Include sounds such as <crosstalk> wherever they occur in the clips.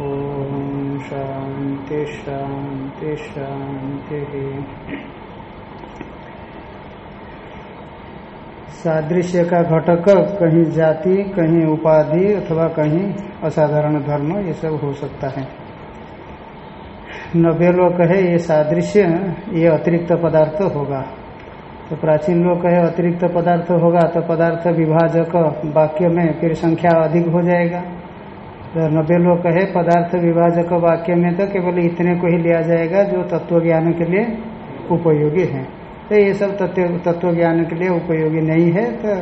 ॐ शान्ति शान्तिः सादृश्य का घटक कहीं जाति, कहीं उपाधि अथवा कहीं असाधारण धर्म, ये सब हो सकता है। नब्बे लोग कहे ये सादृश्य, ये अतिरिक्त पदार्थ होगा। तो प्राचीन लोग कहे अतिरिक्त पदार्थ होगा तो पदार्थ विभाजक वाक्य में फिर संख्या अधिक हो जाएगा। तो नब्बे लोग कहे पदार्थ विभाजक वाक्य में तो केवल इतने को ही लिया जाएगा जो तत्व ज्ञान के लिए उपयोगी है। तो ये सब तत्व तत्व ज्ञान के लिए उपयोगी नहीं है तो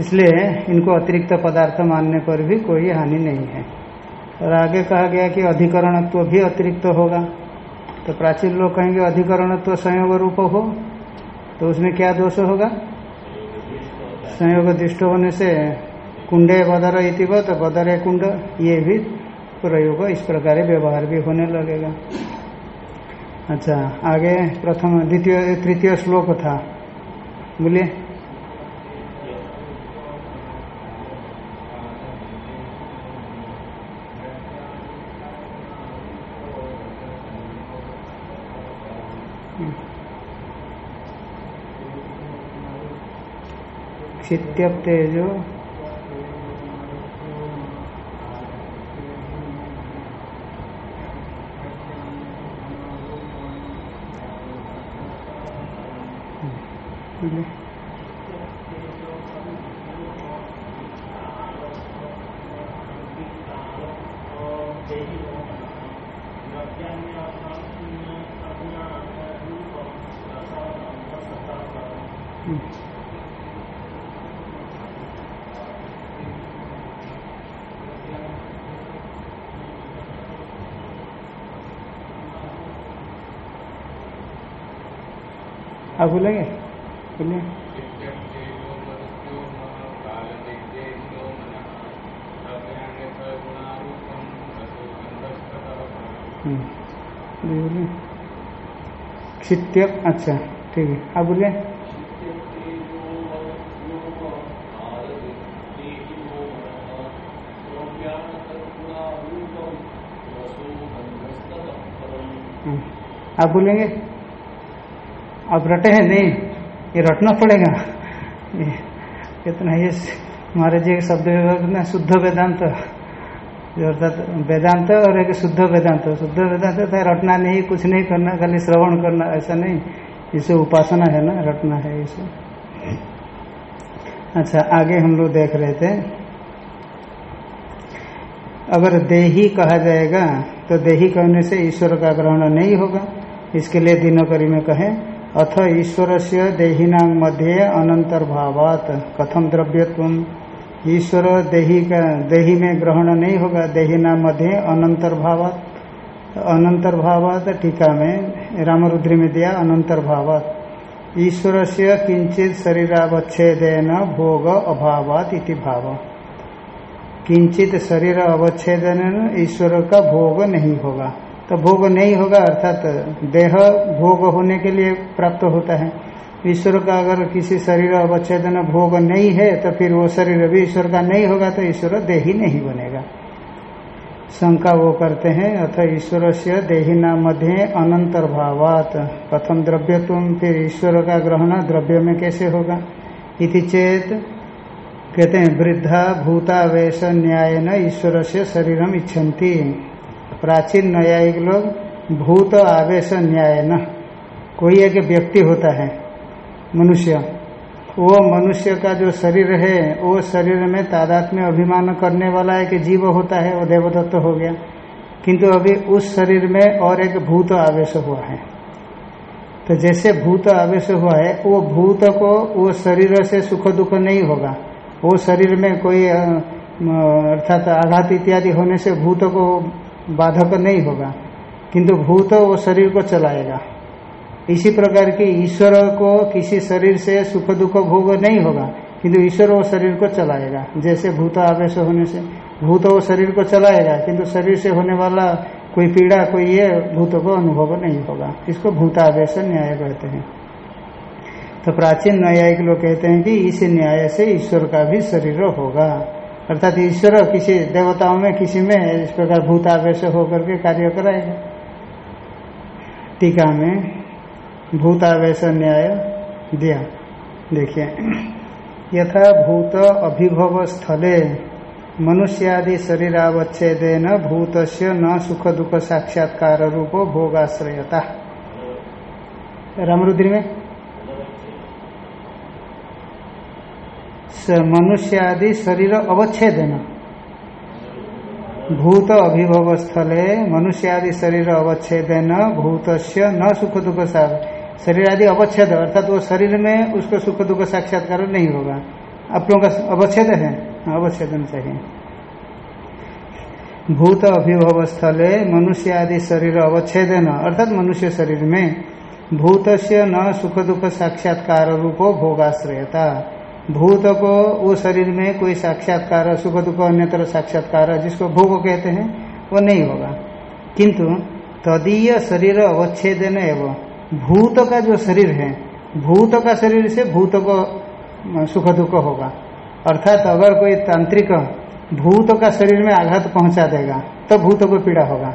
इसलिए इनको अतिरिक्त पदार्थ मानने पर भी कोई हानि नहीं है। और आगे कहा गया कि अधिकरणत्व तो भी अतिरिक्त होगा। तो प्राचीन लोग कहेंगे अधिकरणत्व तो संयोग रूप हो तो उसमें क्या दोष होगा? संयोग दृष्ट होने से कुंडे बदर इतिव तो बदरे कुंड, ये भी प्रयोग, इस प्रकार व्यवहार भी होने लगेगा। अच्छा आगे प्रथम, द्वितीय, तृतीय श्लोक था। बोलिए। क्षित्यप तेजो आप बोलेंगे? क्षित्य अच्छा ठीक है। आप बोलिए। आप बोलेंगे? आप रटे हैं? नहीं, ये रटना पड़ेगा। कितना ये हमारे जी शब्द में, शुद्ध वेदांत अर्थात वेदांत और एक शुद्ध वेदांत शुद्ध वेदांत था रटना नहीं, कुछ नहीं करना, खाली श्रवण करना, ऐसा नहीं। इसे उपासना है ना, रटना है इसे। अच्छा आगे हम लोग देख रहे थे। अगर देही कहा जाएगा तो देही कहने से ईश्वर का ग्रहण नहीं होगा। इसके लिए दिनोकरी में कहें, अथ ईश्वर से देहिना मध्य अनंतर्भावात कथम द्रव्यत्व ईश्वर देही का, देही में ग्रहण नहीं होगा। देही नाम मध्य अनंतर्भावात अनंतर्भावात टीका में रामरुद्री में दिया अनंतर्भावात ईश्वर से किंचित शरीरावच्छेदन भोग अभावात इति भाव। किंचित शरीर अवच्छेदन ईश्वर का भोग नहीं होगा। तो भोग नहीं होगा, अर्थात देह भोग होने के लिए प्राप्त होता है। ईश्वर का अगर किसी शरीर अवच्छेदन, भोग नहीं है तो फिर वो शरीर भी ईश्वर का नहीं होगा तो ईश्वर देही नहीं बनेगा। शंका वो करते हैं, अथ ईश्वर से देहिना मध्य अनंतर्भावात। प्रथम द्रव्य तुम फिर ईश्वर का ग्रहण द्रव्य में कैसे होगा? इति चेत कहते हैं, वृद्धा भूतावेश न्याय न ईश्वर से शरीरम इच्छन्ति। प्राचीन न्यायिक लोग भूत आवेश न्याय न कोई एक व्यक्ति होता है मनुष्य। वो मनुष्य का जो शरीर है, वो शरीर में तादात में अभिमान करने वाला एक जीव होता है, वो देवदत्त हो गया। किंतु अभी उस शरीर में और एक भूत आवेश हुआ है। तो जैसे भूत आवेश हुआ है, वो भूत को, वो शरीर से सुख दुख नहीं होगा। वो शरीर में कोई अर्थात आघात इत्यादि होने से भूत को बाधक नहीं होगा। किंतु भूत वो शरीर को चलाएगा। इसी प्रकार की ईश्वर को किसी शरीर से सुख दुख भोग नहीं होगा, किंतु ईश्वर वो शरीर को चलाएगा। जैसे भूत आवेश होने से, भूत वो शरीर को चलाएगा, किंतु शरीर से होने वाला कोई पीड़ा, कोई ये भूत को अनुभव नहीं होगा। इसको भूतावेश न्याय कहते हैं। तो प्राचीन न्यायिक लोग कहते हैं कि इस न्याय से ईश्वर का भी शरीर होगा। अर्थात ईश्वर किसी देवताओं में, किसी में इस प्रकार भूतावेश होकर के कार्य कराएगा। टीका में भूतावेश न्याय दिया। देखिए, यथा भूत अभिभव स्थले मनुष्यादि शरीरावच्छेदेन भूत न सुख दुख साक्षात्कार रूप भोगाश्रयता। रामरुद्री में? मनुष्यादि शरीर अवच्छेदन। भूत अभिभव स्थले मनुष्यादि शरीर अवच्छेदन भूत न सुख दुख शरीर आदि अवच्छेद, अर्थात वो शरीर में उसको सुख दुख साक्षात्कार नहीं होगा। आप लोगों का अवच्छेद है? अवच्छेदन चाहिए। भूत अभिभव स्थले मनुष्य आदि शरीर अवच्छेदन अर्थात मनुष्य शरीर में भूत से न सुख दुख साक्षात्कार रूपो भोगाश्रयता। भूत को वो शरीर में कोई साक्षात्कार, सुख दुख अन्यतर साक्षात्कार जिसको भोग कहते हैं, वो नहीं होगा। किंतु तदीय शरीर अवच्छेदन एवं। भूत का जो शरीर है, भूत का शरीर से भूत को सुख दुख होगा। अर्थात अगर कोई तांत्रिक भूत का शरीर में आघात पहुँचा देगा तो भूत को पीड़ा होगा।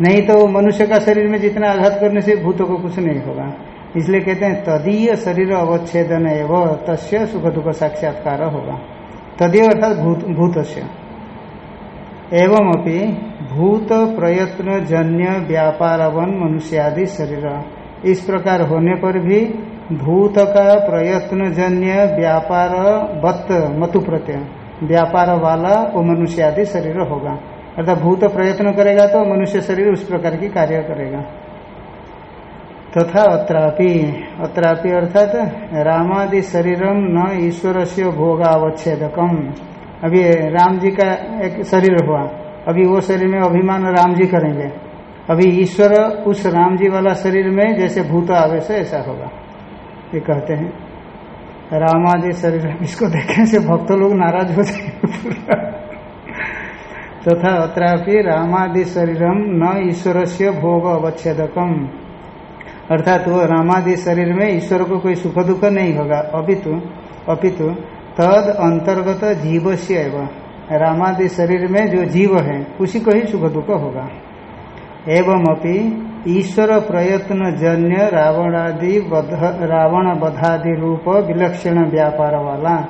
नहीं तो मनुष्य का शरीर में जितना आघात करने से भूत को कुछ नहीं होगा। इसलिए कहते हैं, तदीय शरीर अवच्छेदन एवं तस्य सुख दुख साक्षात्कार होगा। तदीय अर्थात भूत भूत एवं अपनी भूत प्रयत्न जन्य व्यापारवन मनुष्यादि शरीर। इस प्रकार होने पर भी भूत का प्रयत्न जन्य व्यापार वत्त मतु प्रत्यय। व्यापार वाला वो मनुष्य आदि शरीर होगा। अर्थात भूत प्रयत्न करेगा तो मनुष्य शरीर उस प्रकार की कार्य करेगा। तथा तो अत्रापि अत्रापि अर्थात रामादि शरीरम न ईश्वर से भोगावच्छेदकम। अभी राम जी का एक शरीर हुआ। अभी वो शरीर में अभिमान राम जी करेंगे। अभी ईश्वर उस राम जी वाला शरीर में जैसे भूत आवेश ऐसा होगा। ये कहते हैं। रामादि शरीर इसको देखने से भक्त लोग नाराज़ हो जाएँगे तथा तो अत्रापि रामादि शरीरम न ईश्वर से भोग अवच्छेदकम। अर्थात वो रामादि शरीर में ईश्वर को कोई सुख दुख नहीं होगा। अपितु अपितु, तद अंतर्गत जीव से एवं रामादि शरीर में जो जीव है, उसी को ही सुख दुख होगा। एवं अपि ईश्वर प्रयत्न जन्य रावणादि रावण बधादि रूप विलक्षण व्यापार वाला।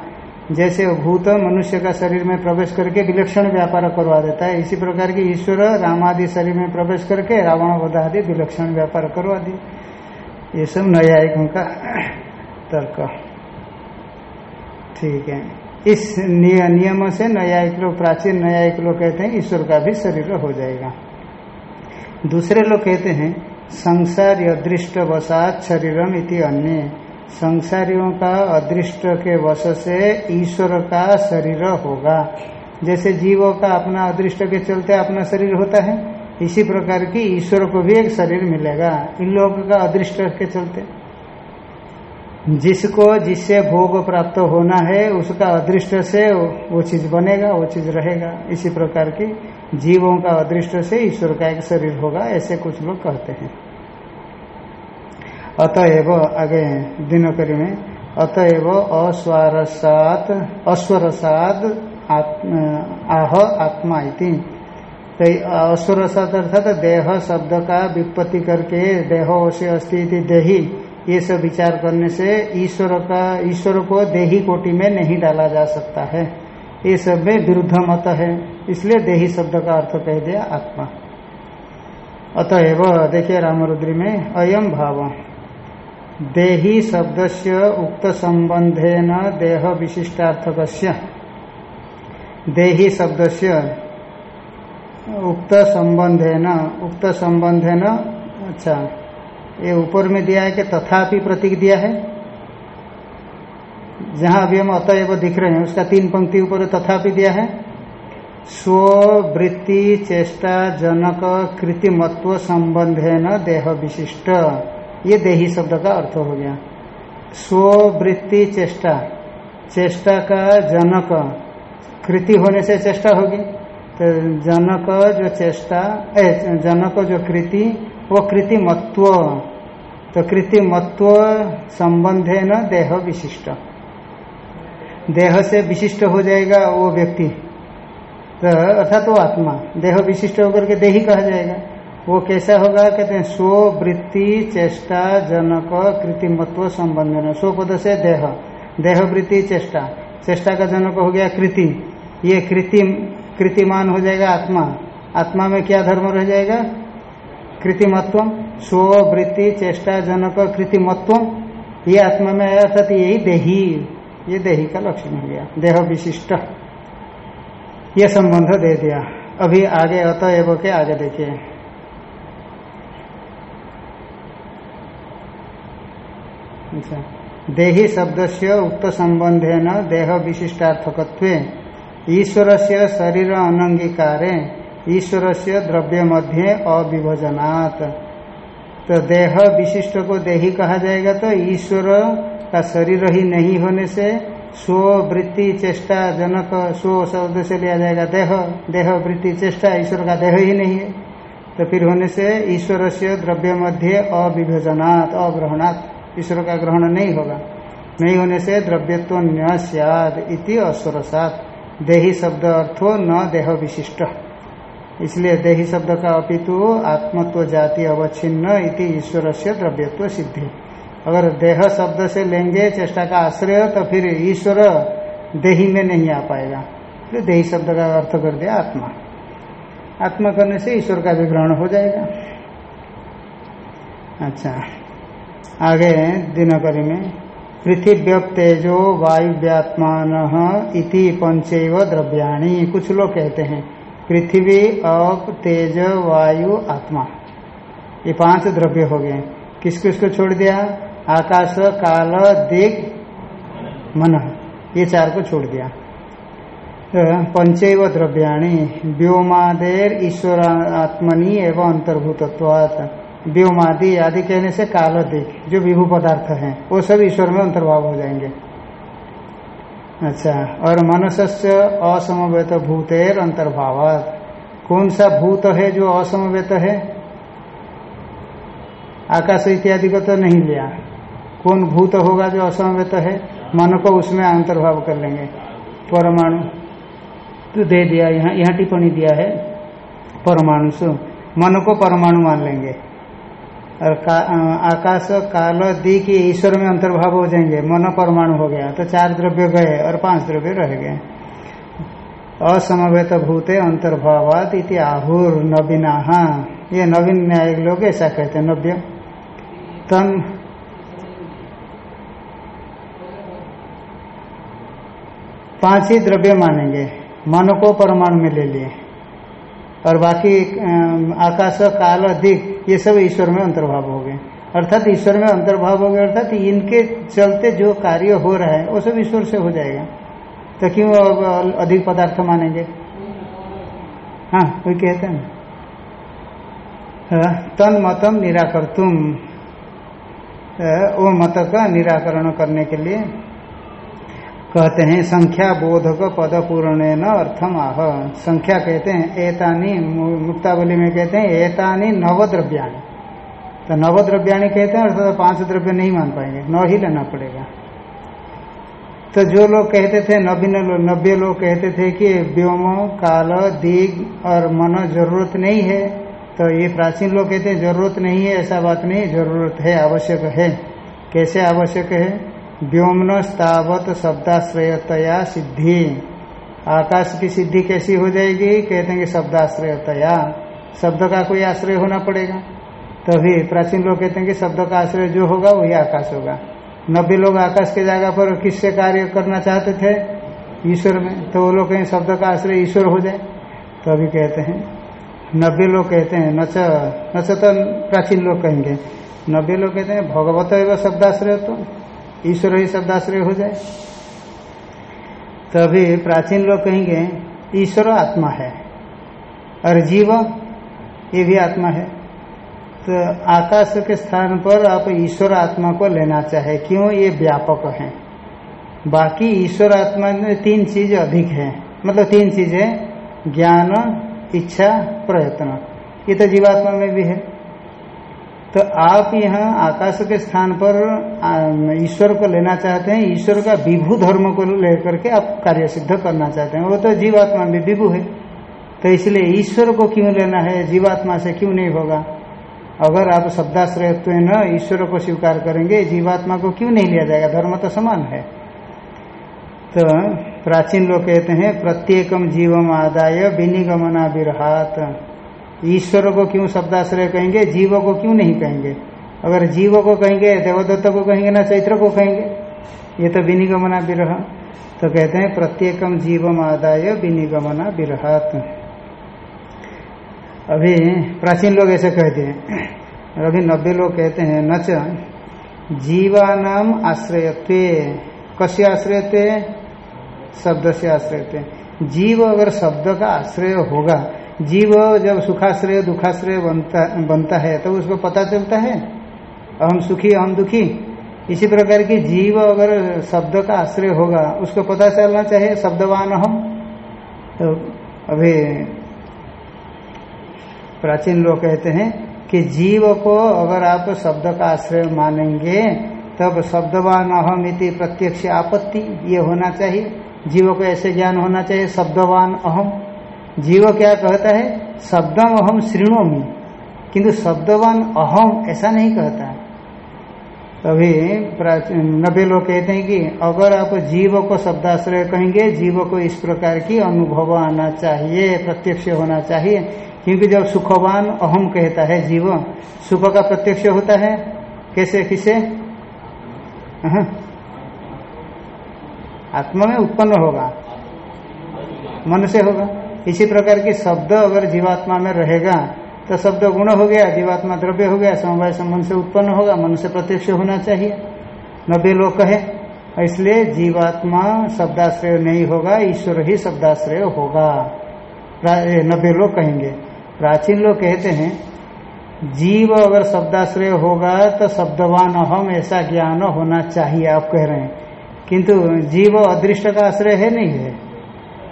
जैसे भूत मनुष्य का शरीर में प्रवेश करके विलक्षण व्यापार करवा देता है। इसी प्रकार की ईश्वर रामादि शरीर में प्रवेश करके रावण बधादि विलक्षण व्यापार करवा दिए। ये सब न्यायिकों का तर्क। ठीक है। इस नियम से न्यायिक लोग, प्राचीन न्यायिक लोग कहते हैं, ईश्वर का भी शरीर हो जाएगा। दूसरे लोग कहते हैं, संसार अदृष्ट वसात शरीरम इति अन्य। संसारियों का अदृष्ट के वश से ईश्वर का शरीर होगा। जैसे जीवों का अपना अदृष्ट के चलते अपना शरीर होता है, इसी प्रकार की ईश्वर को भी एक शरीर मिलेगा। इन लोगों का अदृष्ट के चलते। जिसको जिससे भोग प्राप्त होना है, उसका अदृष्ट से वो चीज़ बनेगा, वो चीज़ रहेगा। इसी प्रकार की जीवों का अदृष्ट से ईश्वर का एक शरीर होगा, ऐसे कुछ लोग कहते हैं। अतएव, आगे दिनकरी में, अतएव अस्वरसात, अस्वरसाद आह, आत्मा इति। तो असुर सत अर्थात देह शब्द का विपत्ति करके देह से अस्थिति देही। ये सब विचार करने से ईश्वर का, ईश्वर को देही कोटि में नहीं डाला जा सकता है। ये सब में विरुद्ध मत है। इसलिए देही शब्द का अर्थ कह दिया आत्मा। अतएव देखिए रामरुद्री में अयम भाव। देही शब्द से उक्त संबंधे न देह विशिष्टार्थक देही शब्द से उक्त संबंधे न उक्त संबंधे न अच्छा। ये ऊपर में दिया है कि तथापि प्रतीक दिया है। जहाँ अभी हम अतएव दिख रहे हैं, उसका तीन पंक्ति ऊपर तथापि दिया है। स्व वृत्ति चेष्टा जनक कृतिमत्व संबंधे न देह विशिष्ट। ये देही शब्द का अर्थ हो गया। स्व वृत्ति चेष्टा चेष्टा का जनक, कृति होने से चेष्टा होगी। तो जनक जो चेष्टा जनक जो कृति वो कृतिमत्व तो कृतिमत्व संबंध है न देह विशिष्ट। देह से विशिष्ट हो जाएगा वो व्यक्ति। तो अर्थात वो आत्मा। देह विशिष्ट होकर के देही कहा जाएगा। वो कैसा होगा? कहते हैं स्व वृत्ति चेष्टा, जनक कृतिमत्व संबंधन। स्व पद से देह। देह वृत्ति चेष्टा। चेष्टा का जनक हो गया कृति। ये कृति, कृतिमान हो जाएगा आत्मा। आत्मा में क्या धर्म रह जाएगा? कृतिमत्व स्व वृत्ति चेष्टा जनक कृतिमत्व, ये आत्मा में आया अर्थात यही देही। ये देही का लक्षण हो गया, देह विशिष्ट। ये संबंध दे दिया। अभी आगे अतएव के आगे देखिए। अच्छा। देही शब्द से उक्त संबंधे न देह विशिष्टार्थक ईश्वर से शरीर अनंगीकारे ईश्वर से द्रव्य मध्य अविभजनात्। तो देह विशिष्ट को देही कहा जाएगा तो ईश्वर का शरीर ही नहीं होने से स्व वृत्ति चेष्टा जनक स्व शब्द से लिया जाएगा देह। देह वृत्ति चेष्टा ईश्वर का देह ही नहीं है। तो फिर होने से ईश्वर से द्रव्य मध्य अविभजनात्, अग्रहणात्। ईश्वर का ग्रहण नहीं होगा। नहीं होने से द्रव्यत्व न्याद इति अस्वरसात देही शब्द अर्थो न देह विशिष्ट। इसलिए देही शब्द का अपितु आत्मत्व जाति अवच्छिन्न इति ईश्वर से द्रव्यत्व सिद्धि। अगर देह शब्द से लेंगे, चेष्टा का आश्रय तो फिर ईश्वर देही में नहीं आ पाएगा। फिर देही शब्द का अर्थ कर दिया आत्मा। आत्मा करने से ईश्वर का भी ग्रहण हो जाएगा। अच्छा। आगे दिनकरी में पृथ्व्य तेजो वायुव्यात्मान इति पंचव द्रव्याणी, कुछ लोग कहते हैं। पृथ्वी अप तेज, वायु, आत्मा। ये पाँच द्रव्य हो गए। किस किस को छोड़ दिया? आकाश, काल, दिग, मन। ये चार को छोड़ दिया। तो पंचैव द्रव्याणी, व्योमादेर ईश्वर आत्मनि एवं अंतर्भूतत्वात। व्योमादि आदि कहने से काल, दिग, जो विभू पदार्थ है, वो सब ईश्वर में अंतर्भाव हो जाएँगे। अच्छा और मनस्य असमवेत भूतेर अंतर्भाव कौन सा भूत है जो असमवेत है? आकाश इत्यादि को तो नहीं लिया। कौन भूत होगा जो असमवेत है? मन को उसमें अंतर्भाव कर लेंगे। परमाणु तो दे दिया, यहाँ यहाँ टिप्पणी दिया है। परमाणु से, मन को परमाणु मान लेंगे। और का, आकाश काल दी की ईश्वर में अंतर्भाव हो जाएँगे। मन परमाणु हो गया तो चार द्रव्य गए और पाँच द्रव्य रह गए। असमवेत भूते अंतर्भावात इति आहुर नवीना। ये नवीन न्यायिक लोग ऐसा कहते हैं नव्य। तन पाँच ही द्रव्य मानेंगे मन को परमाणु में ले लिए। और बाकी आकाश, काल दिख ये सब ईश्वर में अंतर्भाव हो गए। अर्थात ईश्वर में अंतर्भाव हो गए, अर्थात इनके चलते जो कार्य हो रहा है, वो सब ईश्वर से हो जाएगा। तो क्यों अब अधिक पदार्थ मानेंगे? हाँ कोई कहते हैं? तन मतम निराकर तुम वो मत का निराकरण करने के लिए कहते हैं, संख्या बोधक पद पूर्ण न अर्थम आह। संख्या कहते हैं, एतानी मुक्तावली में कहते हैं, एतानी नवद्रव्याणी। तो नवद्रव्याणी कहते हैं, अर्थात तो पाँच द्रव्य नहीं मान पाएँगे, नौ ही लेना पड़ेगा। तो जो लोग कहते थे, नवीन नब्बे लोग कहते थे कि व्योम, काल, दिग और मन ज़रूरत नहीं है तो ये प्राचीन लोग कहते हैं, ज़रूरत नहीं है, ऐसा बात नहीं, ज़रूरत है, आवश्यक है। कैसे आवश्यक है? व्योमन स्थावत शब्दाश्रयतया सिद्धि। आकाश की सिद्धि कैसी हो जाएगी? कहते हैं कि शब्दाश्रयतया। शब्द का कोई आश्रय होना पड़ेगा। तभी प्राचीन लोग कहते हैं कि शब्द का आश्रय जो होगा, वही आकाश होगा। नब्बे लोग आकाश के जगह पर किससे कार्य करना चाहते थे? ईश्वर में। तो वो लोग कहें, शब्द का आश्रय ईश्वर हो जाए। तो अभी कहते हैं, नब्बे लोग कहते हैं, नच नच तो प्राचीन लोग कहेंगे। नब्बे लोग कहते हैं, भगवत एवं शब्दाश्रय तो ईश्वर ही शब्दाश्रय हो जाए। तभी प्राचीन लोग कहेंगे, ईश्वर आत्मा है और जीव ये भी आत्मा है। तो आकाश के स्थान पर आप ईश्वर आत्मा को लेना चाहे, क्यों ये व्यापक है? बाकी ईश्वर आत्मा में तीन चीज़ अधिक है। मतलब तीन चीज़ें, ज्ञान, इच्छा, प्रयत्न। ये तो जीवात्मा में भी है। तो आप यहाँ आकाश के स्थान पर ईश्वर को लेना चाहते हैं, ईश्वर का विभू धर्म को लेकर के आप कार्य सिद्ध करना चाहते हैं। वो तो जीवात्मा में विभू है। तो इसलिए ईश्वर को क्यों लेना है? जीवात्मा से क्यों नहीं होगा? अगर आप शब्दाश्रयत्व न ईश्वर को स्वीकार करेंगे, जीवात्मा को क्यों नहीं लिया जाएगा? धर्म तो समान है। तो प्राचीन लोग कहते हैं प्रत्येकम जीवम आदाय विनिगमना विरहात ईश्वर को क्यों शब्दाश्रय कहेंगे? जीव को क्यों नहीं कहेंगे? अगर जीव को कहेंगे, देवदत्त को कहेंगे ना चैत्र को कहेंगे? ये तो विनिगमना विरह। तो कहते हैं प्रत्येकम जीवम आदाय विनिगमना विरहात। अभी प्राचीन लोग ऐसे कहते हैं। अभी नब्बे लोग कहते हैं नच जीवानाम आश्रयत्व कस्य आश्रयत्व शब्द से आश्रयत्व जीव अगर शब्द का आश्रय होगा जीव जब सुखाश्रय, दुखाश्रय बनता बनता है तो उसको पता चलता है, अहम सुखी, अहम दुखी। इसी प्रकार की जीव अगर शब्द का आश्रय होगा, उसको पता चलना चाहिए, शब्दवान अहम। तो अभी प्राचीन लोग कहते हैं कि जीव को अगर आप शब्द का आश्रय मानेंगे, तब शब्दवान अहम इति प्रत्यक्ष आपत्ति ये होना चाहिए। जीव को ऐसे ज्ञान होना चाहिए, शब्दवान अहम। जीव क्या कहता है? शब्दम अहम श्रीणोमी किंतु शब्दवान अहम ऐसा नहीं कहता। तभी नब्बे लोग कहते हैं कि अगर आप जीव को शब्दाश्रय कहेंगे, जीव को इस प्रकार की अनुभव आना चाहिए, प्रत्यक्ष होना चाहिए। क्योंकि जब सुखवान अहम कहता है जीव, सुख का प्रत्यक्ष होता है? कैसे, किसे? आत्मा में उत्पन्न होगा। मन से होगा। इसी प्रकार की शब्द अगर जीवात्मा में रहेगा तो शब्द गुण हो गया, जीवात्मा द्रव्य हो गया, समवाय संबंध से उत्पन्न होगा, मन से प्रत्यक्ष होना चाहिए। नब्बे लोग कहे इसलिए जीवात्मा शब्दाश्रय नहीं होगा, ईश्वर ही शब्दाश्रय होगा। नब्बे लोग कहेंगे। प्राचीन लोग कहते हैं, जीव अगर शब्दाश्रय होगा तो शब्दवान अहम ऐसा ज्ञान होना चाहिए, आप कह रहे हैं। किंतु जीव अदृष्ट का आश्रय है नहीं है।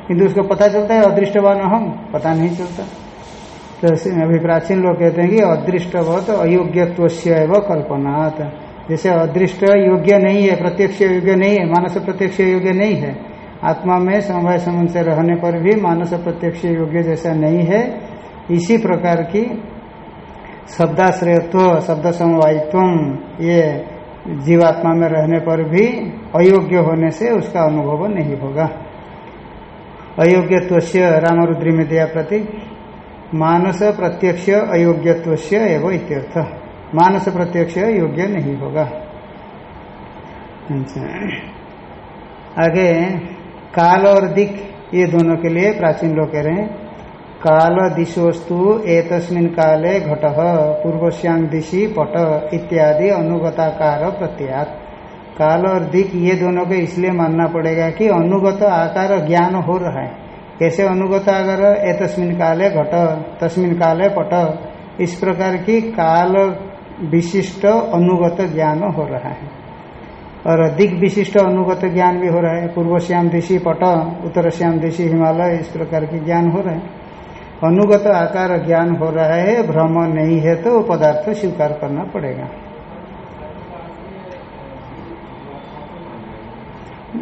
किंतु उसको पता चलता है, अदृष्टवान हम पता नहीं चलता। तो अभी प्राचीन लोग कहते हैं कि अदृष्टवत अयोग्यत्व कल्पनात्। जैसे अदृष्ट योग्य नहीं है, प्रत्यक्ष योग्य नहीं है, मानस प्रत्यक्ष योग्य नहीं है। आत्मा में समवाय संबंध से रहने पर भी मानस प्रत्यक्ष योग्य जैसा नहीं है। इसी प्रकार की शब्दाश्रयत्व शब्द समवायित्व ये जीवात्मा में रहने पर भी अयोग्य होने से उसका अनुभव नहीं होगा। अयोग्यत्व से रामरुद्री में दिया प्रति मानस प्रत्यक्ष अयोग्यत्व एवं इत्यर्थ। मानस प्रत्यक्ष योग्य नहीं होगा। अच्छा। आगे, काल और दिक, ये दोनों के लिए प्राचीन लोग कह रहे हैं। काल दिशोस्तु एतस्मिन काले घट पूर्वश्यांग दिशि पट इत्यादि अनुगताकार प्रत्यात काल और दिक ये दोनों को इसलिए मानना पड़ेगा कि अनुगत आकार ज्ञान हो रहा है। कैसे अनुगत आकार? एतस्मिन काले घट, तस्मिन काले पट। इस प्रकार की काल विशिष्ट अनुगत ज्ञान हो रहा है। और दिग विशिष्ट अनुगत ज्ञान भी हो रहा है। पूर्व श्याम दिशी पट, उत्तर श्याम दिशी हिमालय, इस प्रकार के ज्ञान हो रहे हैं। अनुगत आकार ज्ञान हो रहा है। भ्रम नहीं है तो पदार्थ स्वीकार करना पड़ेगा।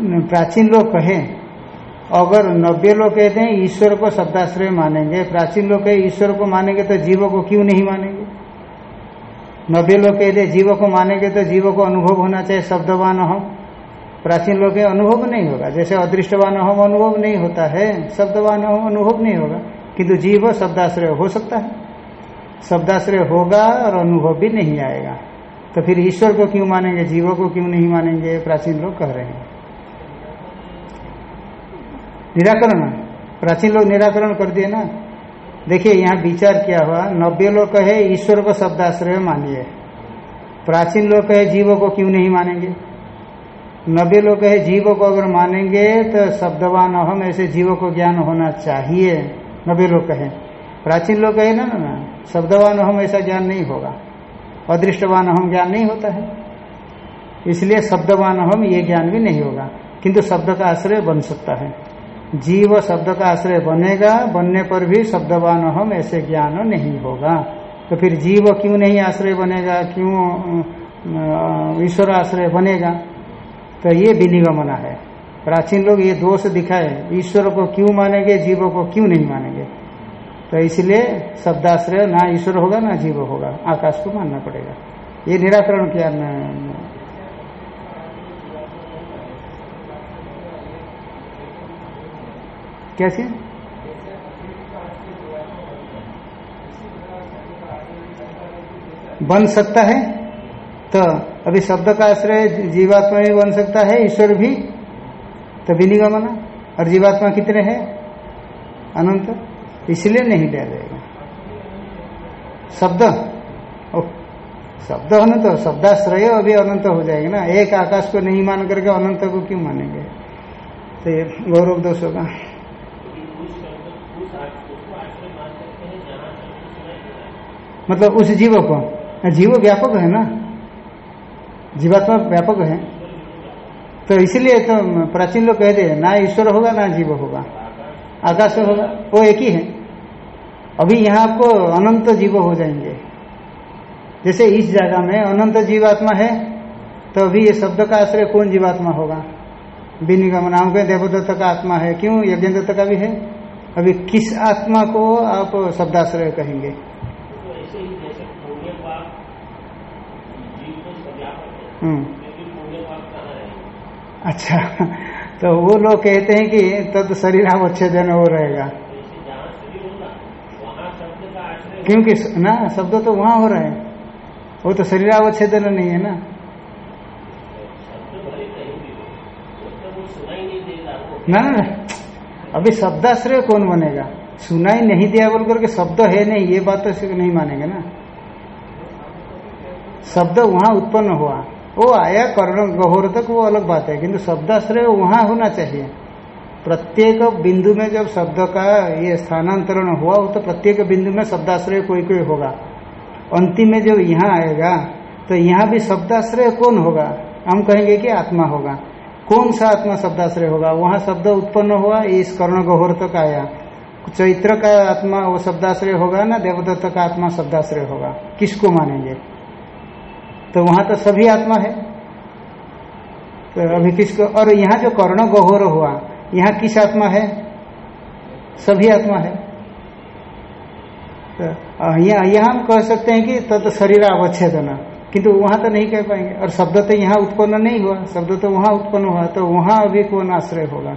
प्राचीन लोग कहें, अगर नब्बे लोग कहते हैं ईश्वर को शब्दाश्रय मानेंगे। प्राचीन लोग कहे, ईश्वर को मानेंगे तो जीव को क्यों नहीं मानेंगे? नब्बे लोग कहते हैं जीव को मानेंगे तो जीव को अनुभव होना चाहिए, शब्दवान हम। प्राचीन लोग अनुभव नहीं होगा। जैसे अदृष्टवान हम, अनुभव नहीं होता है। शब्दवान हम, अनुभव नहीं होगा। किंतु जीव शब्दाश्रय हो सकता है। शब्दाश्रय होगा और अनुभव भी नहीं आएगा। तो फिर ईश्वर को क्यों मानेंगे, जीवों को क्यों नहीं मानेंगे? प्राचीन लोग कह रहे हैं। निराकरण। प्राचीन लोग निराकरण कर दिए ना। देखिए, यहाँ विचार क्या हुआ नब्बे लोग कहे ईश्वर को शब्द आश्रय मानिए। प्राचीन लोग कहे जीवों को क्यों नहीं मानेंगे? नब्बे लोग कहे जीवों को अगर मानेंगे तो शब्दवान अहम ऐसे जीवों को ज्ञान होना चाहिए। नब्बे लोग कहे प्राचीन लोग कहे ना ना। शब्दवान अहम ऐसा ज्ञान नहीं होगा। अदृष्टवान अहम ज्ञान नहीं होता है। इसलिए शब्दवान अहम ये ज्ञान भी नहीं होगा। किंतु शब्द का आश्रय बन सकता है। जीव शब्द का आश्रय बनेगा, बनने पर भी शब्दवान हम ऐसे ज्ञान नहीं होगा। तो फिर जीव क्यों नहीं आश्रय बनेगा? क्यों ईश्वर आश्रय बनेगा? तो ये विनिगमना है। प्राचीन लोग ये दोष दिखाए, ईश्वर को क्यों मानेंगे, जीवों को क्यों नहीं मानेंगे? तो इसलिए शब्दाश्रय ना ईश्वर होगा, ना जीव होगा, आकाश को मानना पड़ेगा। ये निराकरण किया कैसे? बन सकता है? तो अभी शब्द का आश्रय जीवात्मा भी बन सकता है, ईश्वर भी। तो विनिगमना, और जीवात्मा कितने हैं? अनंत। इसलिए नहीं दिया जाएगा। शब्द। शब्द अनंत, शब्दाश्रय अभी अनंत हो जाएगा ना। एक आकाश को नहीं मान करके अनंत को क्यों मानेंगे? तो ये गौरव दोष होगा। मतलब उस जीव को। जीव व्यापक है ना? जीवात्मा व्यापक है। तो इसीलिए तो प्राचीन लोग कहते हैं, ना ईश्वर होगा, ना जीव होगा। आकाश होगा, वो एक ही है। अभी यहाँ आपको अनंत जीव हो जाएँगे। जैसे इस जगह में अनंत जीवात्मा है तो अभी ये शब्द का आश्रय कौन जीवात्मा होगा? विनिगमनाओं के देवदत्त का आत्मा है। क्यों? यज्ञ का भी है। अभी किस आत्मा को आप शब्दाश्रय कहेंगे? अच्छा तो वो लोग कहते हैं कि तद तो शरीर हम अच्छे दिन वो रहेगा। क्योंकि ना, शब्द तो वहाँ हो रहा है। वो तो शरीर अवच्छेदन नहीं है ना। ना ना अभी शब्दाश्रय कौन बनेगा? सुनाई नहीं दिया बोल करके शब्द है नहीं, ये बात तो नहीं मानेंगे ना। शब्द वहाँ उत्पन्न हुआ। वो आया कर्ण गहोर तक वो अलग बात है, किंतु शब्दाश्रय वहाँ होना चाहिए। प्रत्येक बिंदु में जब शब्द का ये स्थानांतरण हुआ, वो तो प्रत्येक बिंदु में शब्दाश्रय कोई कोई होगा। अंतिम में जब यहाँ आएगा तो यहाँ भी शब्दाश्रय कौन होगा? हम कहेंगे कि आत्मा होगा। कौन सा आत्मा शब्दाश्रय होगा? वहाँ शब्द उत्पन्न हुआ, इस कर्ण गहोर तक आया चैत्र का आत्मा वो शब्दाश्रय होगा ना, देवदत्त का आत्मा शब्दाश्रय होगा। किसको मानेंगे? तो वहाँ तो सभी आत्मा है। तो अभी किसको, और यहाँ जो कर्ण गहोर हुआ, यहाँ किस आत्मा है? सभी आत्मा है। तो यहाँ हम कह सकते हैं कि तद तो शरीर अवच्छेदना, किंतु वहाँ तो नहीं कह पाएँगे। और शब्द तो यहाँ उत्पन्न नहीं हुआ, शब्द तो वहाँ उत्पन्न हुआ तो वहाँ अभी कौन आश्रय होगा?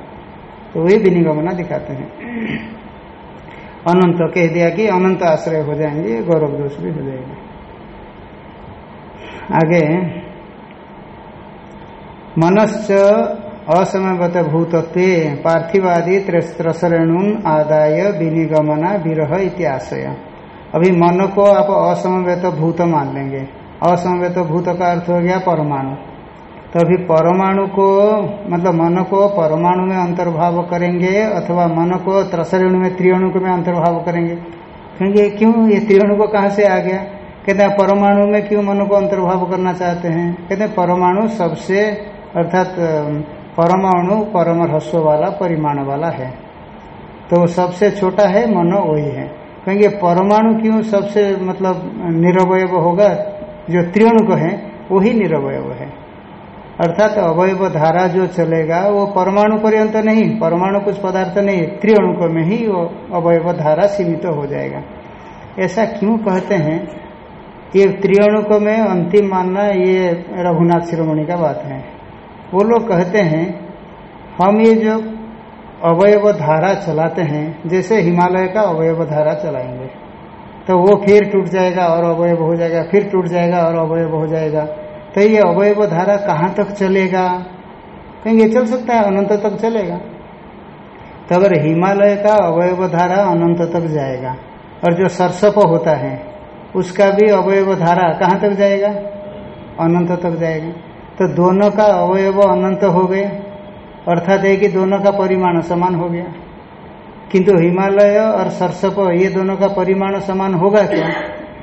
तो वही विनिगमना दिखाते हैं। <clears throat> अनंत कह दिया कि अनंत आश्रय हो जाएँगे, गौरव दोष भी हो जाएगा। आगे, मनश्च असमवत भूतत्व पार्थिवादि त्रसरेणुन आदाय विनिगमना विरह इतिहासय अभी मन को आप असमवेत भूत मान लेंगे। असमवेत भूत का अर्थ हो गया परमाणु। तो अभी परमाणु को मतलब मन को परमाणु में अंतर्भाव करेंगे अथवा मन को त्रसरेणु में त्रियाणु में अंतर्भाव करेंगे? कहेंगे, क्यों ये त्रियाणु को कहाँ से आ गया? कहते हैं, परमाणु में क्यों मन को अंतर्भाव करना चाहते हैं? कहते हैं, परमाणु सबसे, अर्थात परमाणु परम ह्रस्व वाला, परिमाण वाला है। तो सबसे छोटा है, मनो वही है। कहेंगे, परमाणु क्यों सबसे मतलब निरवय होगा? जो त्रिणु को है, वही निरवय है। अर्थात, अवयव धारा जो चलेगा, वो परमाणु पर्यंत नहीं, परमाणु कुछ पदार्थ नहीं, त्रिअणुक में ही वो अवयव धारा सीमित तो हो जाएगा। ऐसा क्यों कहते हैं? ये त्रियाणुक में अंतिम मानना ये रघुनाथ शिरोमणि का बात है। वो लोग कहते हैं, हम ये जो अवयव धारा चलाते हैं, जैसे हिमालय का अवयव धारा चलाएँगे तो वो फिर टूट जाएगा और अवयव हो जाएगा, फिर टूट जाएगा और अवयव हो जाएगा। तो ये अवयव धारा कहाँ तक चलेगा? कहेंगे, चल सकता है, अनंत तक चलेगा। तो अगर हिमालय का अवयव धारा अनंत तक जाएगा, और जो सरसप होता है उसका भी अवयव धारा कहाँ तक जाएगा? अनंत तक जाएगा। तो दोनों का अवयव अनंत हो गए अर्थात है कि दोनों का परिमाण समान हो गया। किंतु हिमालय और सरसप, ये दोनों का परिमाण समान होगा क्या?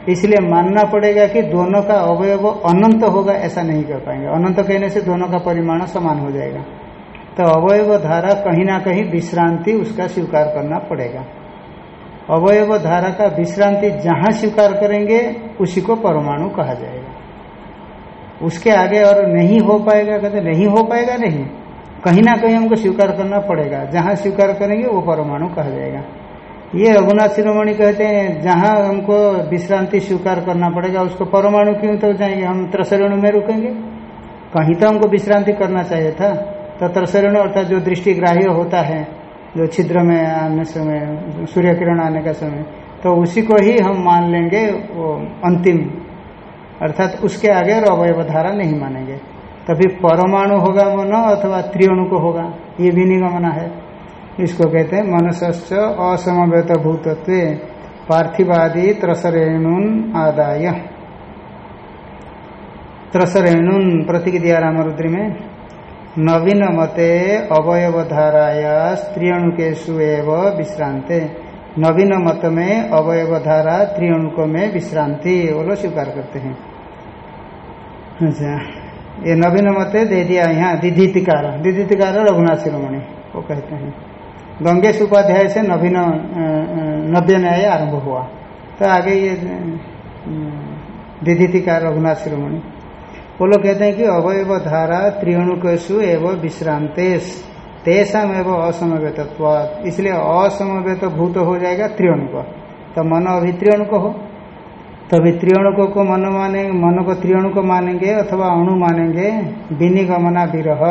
इसलिए मानना पड़ेगा कि दोनों का अवयव अनंत होगा, ऐसा नहीं कर पाएँगे। अनंत कहने से दोनों का परिमाण समान हो जाएगा। तो अवयव धारा कहीं ना कहीं विश्रांति उसका स्वीकार करना पड़ेगा। अवयव धारा का विश्रांति जहाँ स्वीकार करेंगे, उसी को परमाणु कहा जाएगा। उसके आगे और नहीं हो पाएगा, कहते नहीं हो पाएगा नहीं। कहीं ना कहीं हमको स्वीकार करना पड़ेगा। जहाँ स्वीकार करेंगे, वो परमाणु कहा जाएगा। ये रघुनाथ शिरोमणि कहते हैं, जहाँ हमको विश्रांति स्वीकार करना पड़ेगा, उसको परमाणु क्यों तो जाएँगे? हम त्रसरेणु में रुकेंगे। कहीं तो हमको विश्रांति करना चाहिए था। तो त्रसरेणु अर्थात जो दृष्टिग्राह्य होता है जो छिद्र में आने समय सूर्य किरण आने का समय तो उसी को ही हम मान लेंगे वो अंतिम। अर्थात उसके आगे और अवयव धारा नहीं मानेंगे। तभी परमाणु होगा मनो अथवा त्रिअणु को होगा, ये भी निगमना है। इसको कहते हैं मनुष्य असमवेत भूतत्व पार्थिवादी त्रसरेणुन आदाय। त्रसरेणुन प्रतीक दिया रामरुद्री में नवीन मते अवयव धाराया स्त्रियणुकेशु विश्रांते नवीन मत में अवयवधारा त्रिअणुको में विश्रांति वो लोग स्वीकार करते हैं। अच्छा ये नवीन मत दे दिया यहाँ दिधितिकार दिधितिकार रघुनाथ शिरोमणि वो कहते हैं। गंगेश उपाध्याय से नवीन नव्य न्याय आरंभ हुआ। तो आगे ये दिधितिकार रघुनाथ शिरोमणि वो लोग कहते हैं कि अवयव धारा त्रिअणुकेशु एवं विश्रांतेश तेषाम एवं असमवेतत्व। इसलिए असमवेत भूत हो जाएगा त्रिअणुक। तो मन अभी त्रिअणुक हो। तभी त्रिअणुक को मन माने, मन को त्रिअणु को मानेंगे अथवा अणु मानेंगे विनिगमना विरह।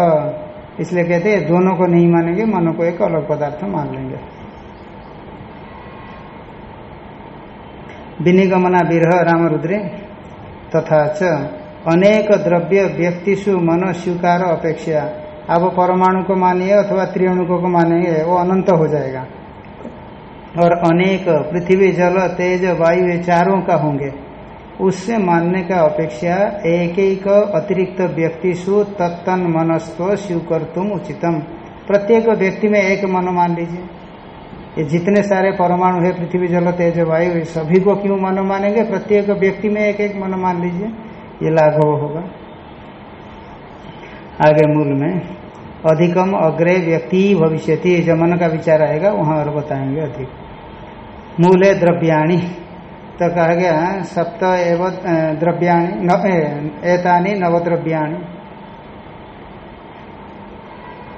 इसलिए कहते हैं दोनों को नहीं मानेंगे, मन को एक अलग पदार्थ मान लेंगे। विनिगमना विरह, रामरुद्रे, तथा च अनेक द्रव्य व्यक्तिशु मन स्वीकार अपेक्षा। आप परमाणु को मानिए अथवा त्रिअणुको को मानेंगे वो अनंत हो जाएगा। और अनेक पृथ्वी, जल, तेज, वायु, ये चारों का होंगे। उससे मानने का अपेक्षा एक एक अतिरिक्त व्यक्ति सु तत्तन मनस्व स्वीकर तुम उचितम। प्रत्येक व्यक्ति में एक मन मान लीजिए। ये जितने सारे परमाणु है, पृथ्वी, जल, तेज, वायु सभी को क्यों मन मानेंगे? प्रत्येक व्यक्ति में एक एक मन मान लीजिए। ये लाघव होगा। आगे मूल में, अधिकम अग्रे व्यक्ति भविष्य जो मन का विचार आएगा, वहाँ और बताएँगे अधिक। मूले द्रव्याणी। तो कहा गया, सप्त एवं द्रव्याणी एतानी नवद्रव्याणी।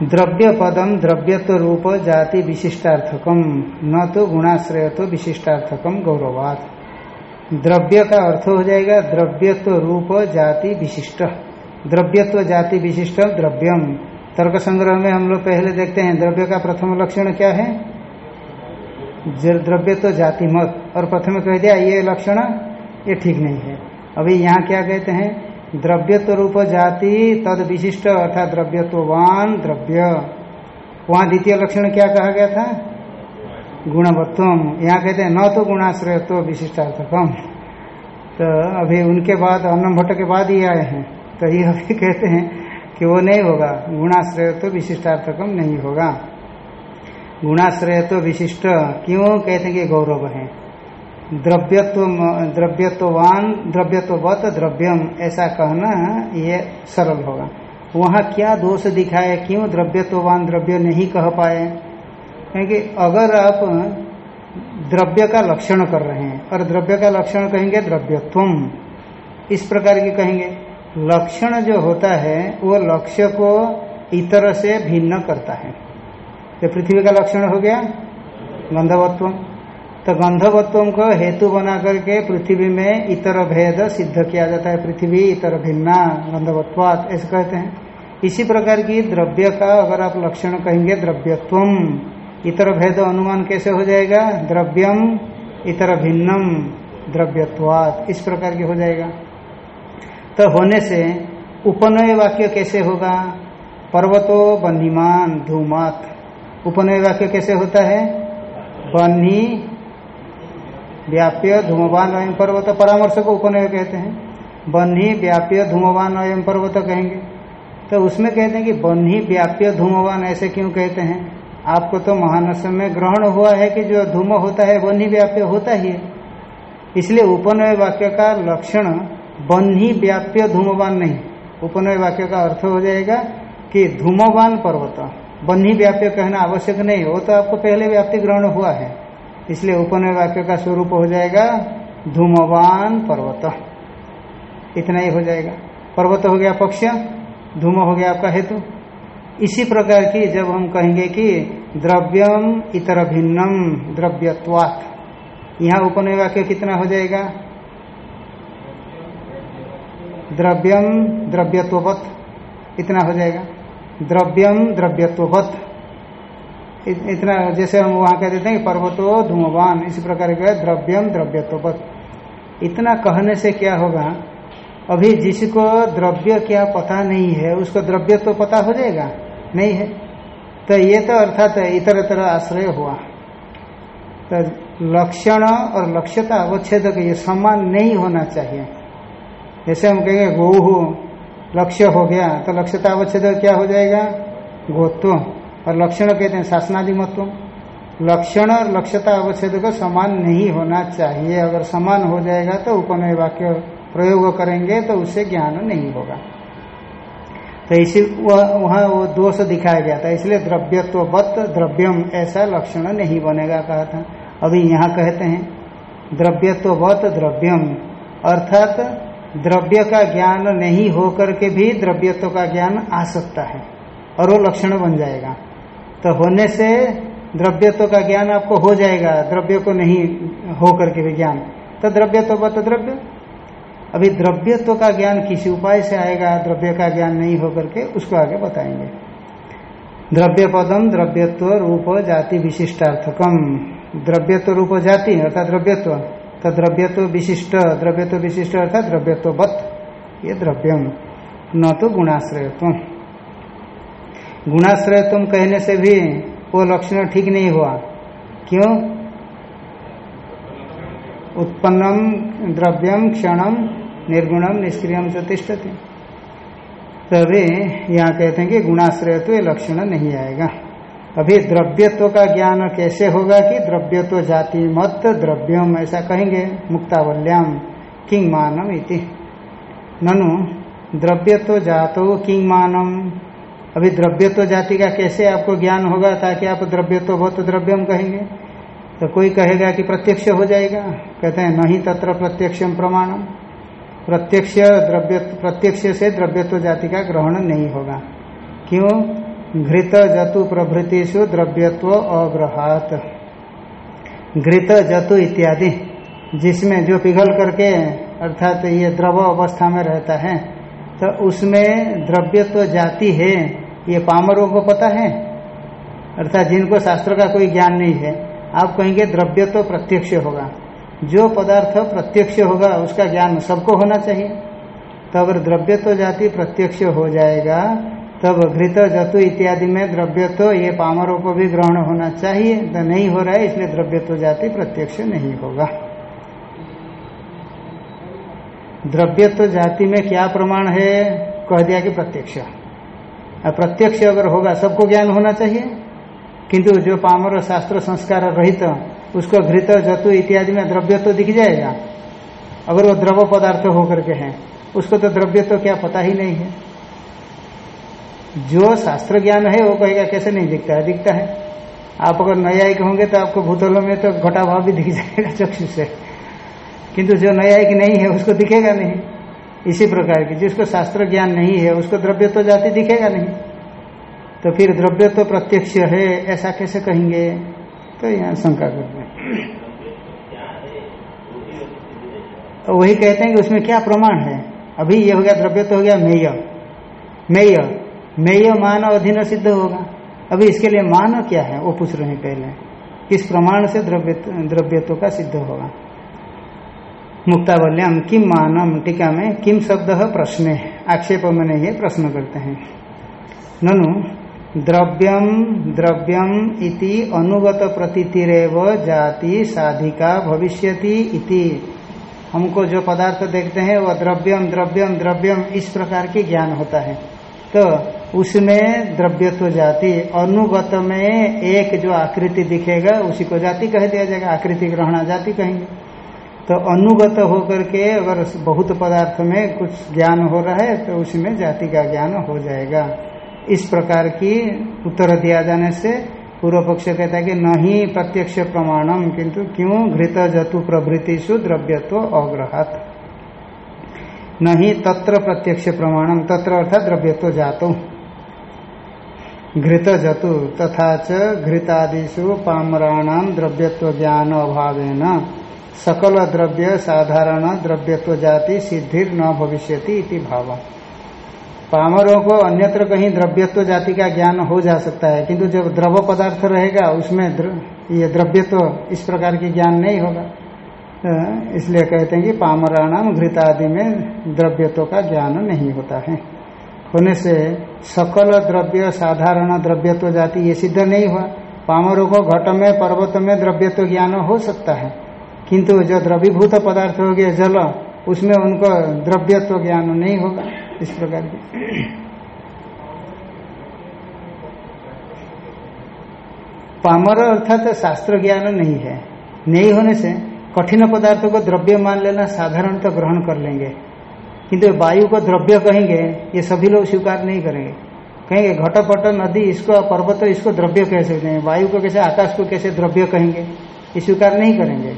द्रव्य पदम द्रव्यत्व रूप जाति विशिष्टार्थकम, न तो गुणाश्रय तो विशिष्टार्थकम गौरवात। द्रव्य का अर्थ हो जाएगा द्रव्यत्व रूप जाति विशिष्ट। द्रव्यत्व जाति विशिष्ट द्रव्यम। तर्क संग्रह में हम लोग पहले देखते हैं द्रव्य का प्रथम लक्षण क्या है? द्रव्य तो जाति मत। और प्रथम कह दिया, ये लक्षण, ये ठीक नहीं है। अभी यहाँ क्या कहते हैं? द्रव्यत्व रूप जाति तद विशिष्ट अर्थात द्रव्यत्ववान द्रव्य। वहाँ द्वितीय लक्षण क्या कहा गया था? गुणवत्वम। यहाँ कहते हैं, न तो गुणाश्रय तो विशिष्टार्थकम। तो अभी उनके बाद, अन्नम भट्ट के बाद ही आए हैं। तो ये अभी <laughs> कहते हैं कि वो नहीं होगा। गुणाश्रय तो विशिष्टार्थकम नहीं होगा। गुणाश्रय तो विशिष्ट। क्यों? कहते हैं कि गौरव है। द्रव्यत्व द्रव्यत्ववान, द्रव्यत्ववत द्रव्यम, ऐसा कहना ये सरल होगा। वहाँ क्या दोष दिखाए? क्यों द्रव्यत्ववान द्रव्य नहीं कह पाए? क्योंकि अगर आप द्रव्य का लक्षण कर रहे हैं, और द्रव्य का लक्षण कहेंगे द्रव्यत्वम। इस प्रकार की कहेंगे। लक्षण जो होता है, वो लक्ष्य को इतर से भिन्न करता है। तो पृथ्वी का लक्षण हो गया गंधवत्व तो गंधवत्व को हेतु बना करके पृथ्वी में इतर भेद सिद्ध किया जाता है। पृथ्वी इतर भिन्ना, गंधवत्वात, ऐसे कहते हैं। इसी प्रकार की द्रव्य का अगर आप लक्षण कहेंगे द्रव्यत्व इतर भेद अनुमान कैसे हो जाएगा? द्रव्यम इतर भिन्नम द्रव्यत्वात। इस प्रकार की हो जाएगा। तो होने से उपनय वाक्य कैसे होगा? पर्वतो बन्हीमान धूमात। उपनय वाक्य कैसे होता है? बन्ही व्याप्य धूमवान अयम पर्वत। परामर्श को उपनय कहते हैं। बन्ही व्याप्य धूमवान अयम पर्वत कहेंगे। तो उसमें कहते हैं कि बन्ही व्याप्य धूमवान ऐसे क्यों कहते हैं? आपको तो महानस में ग्रहण हुआ है कि जो धूम होता है बन्ही व्याप्य होता ही है। इसलिए उपनय वाक्य का लक्षण बन्ही व्याप्य धूमवान नहीं। उपनय वाक्य का अर्थ हो जाएगा कि धूमवान पर्वत। बन्ही व्याप्य कहना आवश्यक नहीं, वो तो आपको पहले व्याप्ति ग्रहण हुआ है। इसलिए उपनय वाक्य का स्वरूप हो जाएगा धूमवान पर्वत। इतना ही हो जाएगा। पर्वत हो गया पक्ष, धूम हो गया आपका हेतु। इसी प्रकार की जब हम कहेंगे कि द्रव्यम इतर भिन्नम द्रव्यत्वात्। यहाँ उपनय वाक्य कितना हो जाएगा? द्रव्यम द्रव्यत्ववत। इतना हो जाएगा। द्रव्यम द्रव्यत्ववत। इतना जैसे हम वहाँ कह देते हैं पर्वतो धूमवान, इसी प्रकार का द्रव्यम द्रव्यत्ववत। इतना कहने से क्या होगा? अभी जिसको द्रव्य क्या पता नहीं है, उसको द्रव्य तो पता हो जाएगा? नहीं है। तो ये तो अर्थात इतर तरह आश्रय हुआ। तो लक्षण और लक्ष्यता अवच्छेद ये समान नहीं होना चाहिए। जैसे हम कहेंगे गो लक्ष्य हो गया तो लक्ष्यता अवच्छेद क्या हो जाएगा? गोत्व। और लक्षण कहते हैं शासनादि मत्व लक्षण और लक्ष्यता अवच्छेद को समान नहीं होना चाहिए। अगर समान हो जाएगा तो उपनय वाक्य प्रयोग करेंगे तो उससे ज्ञान नहीं होगा। तो इसी वहाँ वो दोष दिखाया गया था इसलिए द्रव्यत्ववत द्रव्यम ऐसा लक्षण नहीं बनेगा, कहा था। अभी यहाँ कहते हैं, द्रव्यत्ववत द्रव्यम, अर्थात द्रव्य का ज्ञान नहीं होकर के भी द्रव्यत्व का ज्ञान आ सकता है, और वो लक्षण बन जाएगा। तो होने से द्रव्यत्व का ज्ञान आपको हो जाएगा, द्रव्य को नहीं हो करके भी ज्ञान। तो द्रव्यत्ववत द्रव्य अभी द्रव्यत्व का ज्ञान किसी उपाय से आएगा, द्रव्य का ज्ञान नहीं होकर के उसको आगे बताएँगे। द्रव्य पदम द्रव्यत्व रूप जाति विशिष्टार्थकम। द्रव्यत्व रूप जाति अर्थात द्रव्यत्व। तो द्रव्यत्व विशिष्ट द्रव्यत्व विशिष्ट अर्थात द्रव्यत्व ये द्रव्यम। न तो गुणाश्रयत्व। गुणाश्रयत्व कहने से भी वो लक्षण ठीक नहीं हुआ। क्यों? उत्पन्नम, द्रव्यम, क्षणम, निर्गुणम, निष्क्रियम चतिष्ठति तभी यहाँ कहते हैं कि गुणाश्रय तो ये लक्षण नहीं आएगा। अभी द्रव्यत्व का ज्ञान कैसे होगा कि द्रव्यत्व जाति मत द्रव्यम, ऐसा कहेंगे मुक्तावल्याम किंग मानम इति। ननु, द्रव्यत्व जातो किंग मानम अभी द्रव्यत्व जाति का कैसे आपको ज्ञान होगा ताकि आप द्रव्यत्व बहुत द्रव्यम कहेंगे? तो कोई कहेगा कि प्रत्यक्ष हो जाएगा। कहते हैं नहीं तत्र प्रत्यक्षम प्रमाणम प्रत्यक्ष द्रव्य, प्रत्यक्ष से द्रव्यत्व जाति का ग्रहण नहीं होगा। क्यों? घृत जतु प्रभृतिषु द्रव्यत्व अग्रहात। घृत जतु इत्यादि, जिसमें जो पिघल करके, अर्थात ये द्रव अवस्था में रहता है तो उसमें द्रव्यत्व जाति है, ये पामरों को पता है? अर्थात जिनको शास्त्र का कोई ज्ञान नहीं है। आप कहेंगे द्रव्य तो प्रत्यक्ष होगा। जो पदार्थ प्रत्यक्ष होगा, उसका ज्ञान सबको होना चाहिए। तो अगर द्रव्य तो जाति प्रत्यक्ष हो जाएगा। तब घृत, जतु इत्यादि में द्रव्य तो ये पामरों को भी ग्रहण होना चाहिए। तो नहीं हो रहा है, इसलिए द्रव्य तो जाति प्रत्यक्ष नहीं होगा। द्रव्य तो जाति में क्या प्रमाण है? कह दिया कि प्रत्यक्ष। प्रत्यक्ष अगर होगा, सबको ज्ञान होना चाहिए। किंतु जो पामर शास्त्र संस्कार रहित, उसको घृत, जतु इत्यादि में द्रव्य तो दिख जाएगा। अगर वो द्रव पदार्थ होकर के हैं, उसको तो द्रव्य तो क्या पता ही नहीं है। जो शास्त्र ज्ञान है, वो कहेगा, कैसे नहीं दिखता? है दिखता है। आप अगर न्यायिक होंगे तो आपको भूतलों में तो घटा भाव भी दिख जाएगा चक्षु से। किंतु जो न्यायिक नहीं है, उसको दिखेगा नहीं। इसी प्रकार की, जिसको शास्त्र ज्ञान नहीं है, उसको द्रव्य तो जाति दिखेगा नहीं। तो फिर द्रव्य तो प्रत्यक्ष है, ऐसा कैसे कहेंगे? तो यहाँ शंका करते हैं। तो वही कहते हैं कि उसमें क्या प्रमाण है? अभी ये हो गया, द्रव्य तो हो गया, मेय। मेय मेय मान अधीन सिद्ध होगा। अभी इसके लिए मान क्या है? वो पूछ रहे हैं पहले। किस प्रमाण से द्रव्य, द्रव्यत्व का सिद्ध होगा? मुक्तावल्याम, किम मानम, टीका में, किम शब्द प्रश्न आक्षेप में नहीं प्रश्न करते हैं। ननु द्रव्यम द्रव्यम इति अनुगत प्रतीतिरव जाति साधिका भविष्यति इति। हमको जो पदार्थ देखते हैं, वह द्रव्यम द्रव्यम द्रव्यम इस प्रकार की ज्ञान होता है। तो उसमें द्रव्यत्व जाति, अनुगत में एक जो आकृति दिखेगा, उसी को जाति कह दिया जाएगा, आकृति ग्रहणा जाति कहेंगे। तो अनुगत होकर के अगर बहुत पदार्थ में कुछ ज्ञान हो रहा है तो उसमें जाति का ज्ञान हो जाएगा। इस प्रकार की उत्तर दिया जाने से पूर्व पक्ष कहता है कि नहीं प्रत्यक्ष प्रमाणम, किंतु क्यों घृत जतु प्रभृतिषु द्रव्यत्व अग्रहात? नहीं तत्र प्रत्यक्ष प्रमाणम, तत्र अर्थात द्रव्यत्व जातो। घृत जतु तथा च घृतादिषु पामराणाम द्रव्यत्व ज्ञान अभावेन। सकल द्रव्य, साधारण द्रव्यत्व जाति सिद्धिर न भविष्यति इति भाव। पामरों को अन्यत्र कहीं द्रव्यत्व जाति का ज्ञान हो जा सकता है किंतु जब द्रव पदार्थ रहेगा उसमें द्र, ये द्रव्यत्व इस प्रकार की ज्ञान नहीं होगा। इसलिए कहते हैं कि पामराणाम घृत आदि में द्रव्यत्व का ज्ञान नहीं होता है। होने से सकल द्रव्य साधारण द्रव्यत्व जाति ये सिद्ध नहीं हुआ। पामरों को घट में पर्वत में द्रव्यत्व ज्ञान हो सकता है किंतु जो द्रवीभूत पदार्थ हो गया जल उसमें उनको द्रव्यत्व ज्ञान नहीं होगा। इस प्रकार की। पामर अर्थात शास्त्र ज्ञान नहीं है। नहीं होने से कठिन पदार्थों को द्रव्य मान लेना साधारणतः तो ग्रहण कर लेंगे। किंतु वायु को द्रव्य कहेंगे, ये सभी लोग स्वीकार नहीं करेंगे। कहेंगे, घटपट नदी, इसको पर्वत, इसको द्रव्य कह सकते हैं। वायु को कैसे, आकाश को कैसे द्रव्य कहेंगे, ये स्वीकार नहीं करेंगे।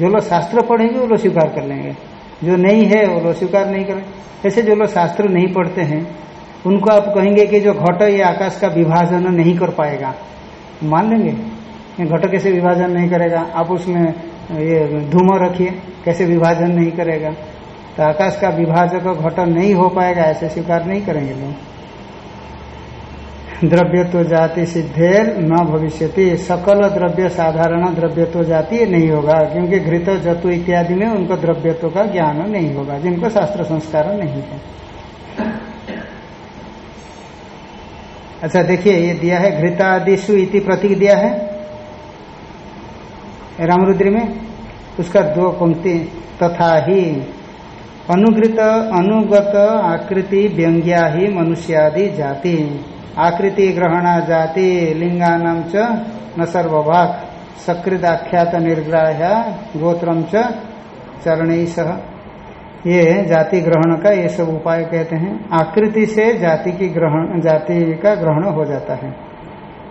जो लोग शास्त्र पढ़ेंगे, वो लोग स्वीकार कर लेंगे। जो नहीं है, वो लोग स्वीकार नहीं करें। ऐसे जो लोग शास्त्र नहीं पढ़ते हैं, उनको आप कहेंगे कि जो घट या आकाश का विभाजन नहीं कर पाएगा। मान लेंगे घट कैसे विभाजन नहीं करेगा? आप उसमें, ये धूमो रखिए, कैसे विभाजन नहीं करेगा? तो आकाश का विभाजक घट नहीं हो पाएगा, ऐसे स्वीकार नहीं करेंगे लोग। द्रव्यत्व जाति सिद्धेर न भविष्यति। सकल द्रव्य साधारण द्रव्य तो जाति नहीं होगा, क्योंकि घृत, जतु इत्यादि में उनको द्रव्यत्व का ज्ञान नहीं होगा, जिनको शास्त्र संस्कार नहीं है। अच्छा देखिए, ये दिया है घृतादिशु इति प्रतीक दिया है रामरुद्री में। उसका दो पंक्ति, तथा ही अनुगृत अनुगत, आकृति व्यंग्या ही मनुष्यादि जाति। आकृति ग्रहणा जाति लिंगानाम च न सर्वभाग सकृदाख्यात निर्ग्राह्य गोत्रम च चरण सह। ये जाति ग्रहण का ये सब उपाय कहते हैं। आकृति से जाति की ग्रहण, जाति का ग्रहण हो जाता है।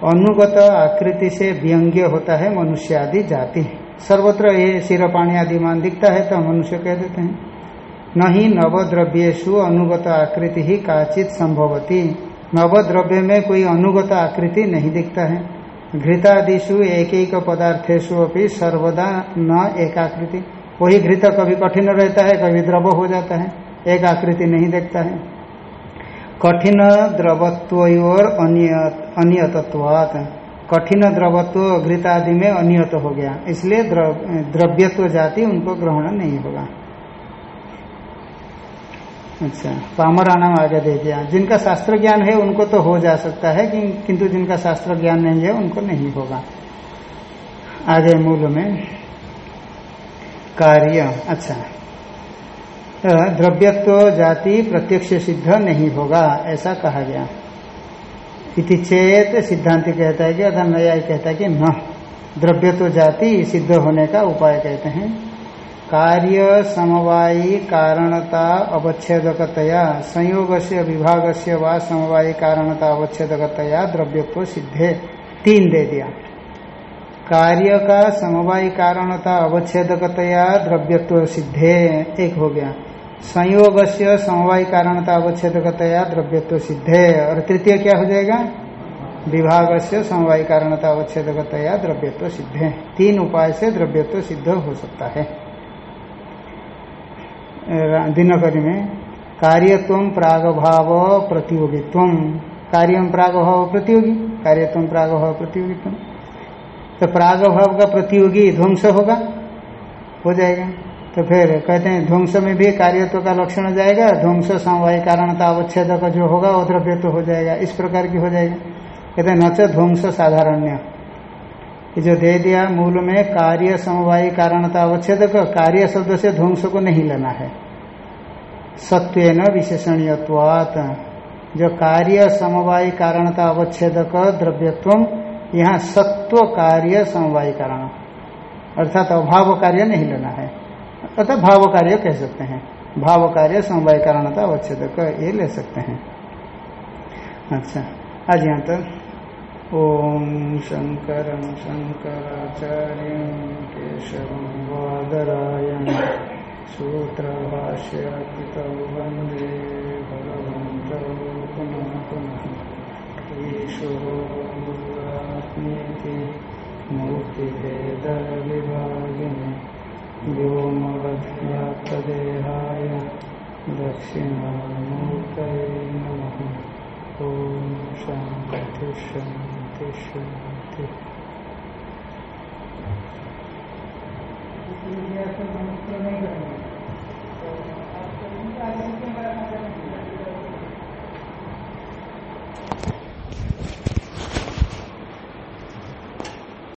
अनुगत आकृति से व्यंग्य होता है मनुष्य आदि जाति। सर्वत्र ये सिर पानी आदि मान दिखता है तो मनुष्य कह देते हैं। न ही नवद्रव्येशु अनुगत आकृति ही काचित संभवती। नवद्रव्य में कोई अनुगत आकृति नहीं दिखता है। घृतादिशु एक एक पदार्थेशु अपनी सर्वदा न एक आकृति वही घृत कभी कठिन रहता है, कभी द्रव हो जाता है, एक आकृति नहीं देखता है। कठिन द्रवत्व और अनियतत्वात। कठिन द्रवत्व घृत आदि में अनियत हो गया। इसलिए द्रव्यत्व जाति उनको ग्रहण नहीं होगा। अच्छा। पामरा नाम आगे दे दिया। जिनका शास्त्र ज्ञान है, उनको तो हो जा सकता है किंतु जिनका शास्त्र ज्ञान नहीं है, उनको नहीं होगा। आगे मूल में। कार्य। अच्छा। द्रव्यत्व जाति प्रत्यक्ष सिद्ध नहीं होगा, ऐसा कहा गया। इति चेत सिद्धांत कहता है कि अथा नया कहता है कि, न। द्रव्यत्व जाति सिद्ध होने का उपाय कहते हैं। कार्य समवायी कारणता अवच्छेदकतया संयोग से विभाग से व समवायी कारणता अवच्छेदकतया द्रव्यत्व सिद्धे। तीन दे दिया। कार्य का समवायी कारणता अवच्छेदकतया द्रव्यत्व सिद्धे, एक हो गया। संयोग से समवायी कारणता अवच्छेदकतया द्रव्यत्व सिद्धे, और तृतीय क्या हो जाएगा? विभाग से समवायी कारणता अवच्छेदकतया द्रव्यत्व सिद्धे। तीन उपाय से द्रव्यत्व सिद्ध हो सकता है। दिनकरी में कार्यत्व प्रागभाव प्रतियोगित्व। कार्यम प्रागभाव प्रतियोगी, कार्यत्व प्रागभाव प्रतियोगित्व। तो प्रागभाव का प्रतियोगी ध्वंस होगा, हो जाएगा। तो फिर कहते हैं, ध्वंस में भी कार्यत्व का लक्षण जाएगा, ध्वंस समवाय कारणता अवच्छेद का जो होगा, वो द्रव्य तो हो जाएगा। इस प्रकार की हो जाएगा। कहते हैं नच ध्वंस साधारण्य। जो दे दिया मूल में कार्य समवायी कारणता अवच्छेद कार्य शब्द से ध्वंस को नहीं लेना है। सत्व न विशेषणीयत्वात। जो कार्य समवायी कारणता अवच्छेद द्रव्यत्व, यहाँ सत्व कार्य समवायी कारण। अर्थात अभाव कार्य नहीं लेना है। अर्थात भाव कार्य कह सकते हैं। भाव कार्य समवाय कारणता अवच्छेद ये ले सकते हैं। अच्छा आज यहाँ तक ॐ शङ्करं शङ्कराचार्यं केशवं वादरायण सूत्रभाष्यकृतौ वंदे भगवन्तौ पुनः पुनः ईश्वरो गुरुरात्मेति मूर्तिभेदविभागिनि व्योमवद्व्याप्तदेहाय दक्षिणामूर्तये नमः। ॐ शान्ति शांति